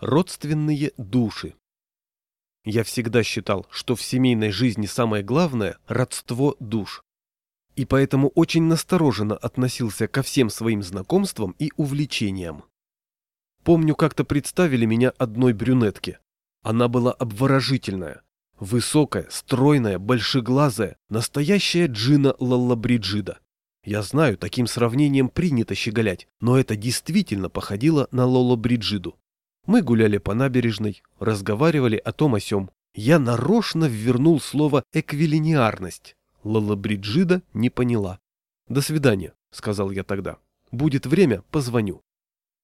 Родственные души. Я всегда считал, что в семейной жизни самое главное – родство душ. И поэтому очень настороженно относился ко всем своим знакомствам и увлечениям. Помню, как-то представили меня одной брюнетке. Она была обворожительная. Высокая, стройная, большеглазая, настоящая Джина Лаллабриджида. Я знаю, таким сравнением принято щеголять, но это действительно походило на Лоло Бриджиду. Мы гуляли по набережной, разговаривали о том о сём. Я нарочно ввернул слово «эквилинеарность». Лала Бриджида не поняла. «До свидания», — сказал я тогда. «Будет время, позвоню».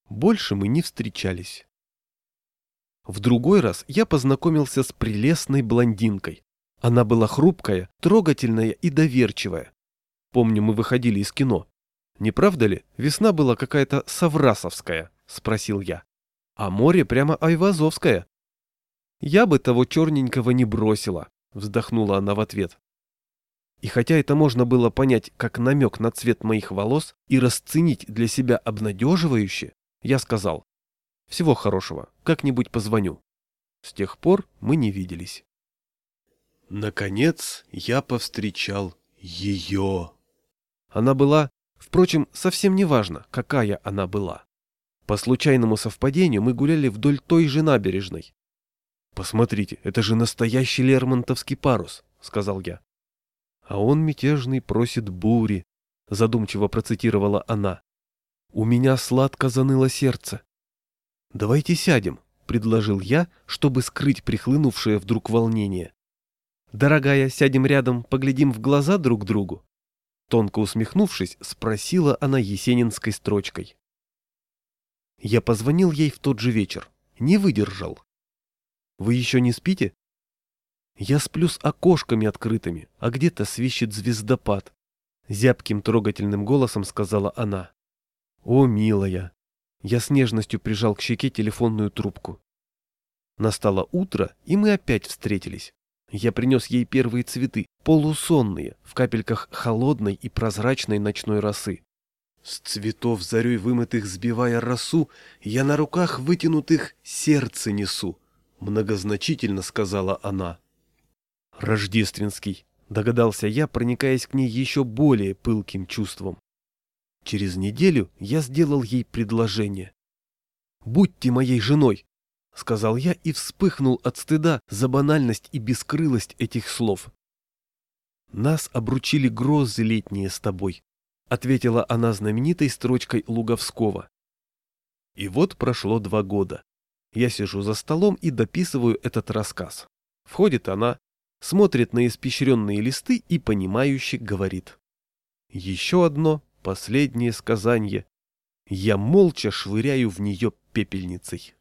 Больше мы не встречались. В другой раз я познакомился с прелестной блондинкой. Она была хрупкая, трогательная и доверчивая. Помню, мы выходили из кино. «Не правда ли, весна была какая-то саврасовская?» — спросил я. А море прямо айвазовское. Я бы того черненького не бросила, вздохнула она в ответ. И хотя это можно было понять как намек на цвет моих волос и расценить для себя обнадеживающе, я сказал, всего хорошего, как-нибудь позвоню. С тех пор мы не виделись. Наконец я повстречал ее. Она была, впрочем, совсем не важно, какая она была. По случайному совпадению мы гуляли вдоль той же набережной. «Посмотрите, это же настоящий лермонтовский парус», — сказал я. «А он мятежный просит бури», — задумчиво процитировала она. «У меня сладко заныло сердце». «Давайте сядем», — предложил я, чтобы скрыть прихлынувшее вдруг волнение. «Дорогая, сядем рядом, поглядим в глаза друг другу». Тонко усмехнувшись, спросила она есенинской строчкой. Я позвонил ей в тот же вечер. Не выдержал. «Вы еще не спите?» «Я сплю с окошками открытыми, а где-то свищет звездопад», — зябким трогательным голосом сказала она. «О, милая!» Я с нежностью прижал к щеке телефонную трубку. Настало утро, и мы опять встретились. Я принес ей первые цветы, полусонные, в капельках холодной и прозрачной ночной росы. С цветов зарей вымытых сбивая росу, я на руках вытянутых сердце несу, многозначительно сказала она. Рождественский, догадался я, проникаясь к ней еще более пылким чувством. Через неделю я сделал ей предложение. «Будьте моей женой», — сказал я и вспыхнул от стыда за банальность и бескрылость этих слов. Нас обручили грозы летние с тобой, — ответила она знаменитой строчкой Луговского. И вот прошло два года. Я сижу за столом и дописываю этот рассказ. Входит она, смотрит на испещренные листы и понимающе говорит. Еще одно, последнее сказанье. Я молча швыряю в нее пепельницей.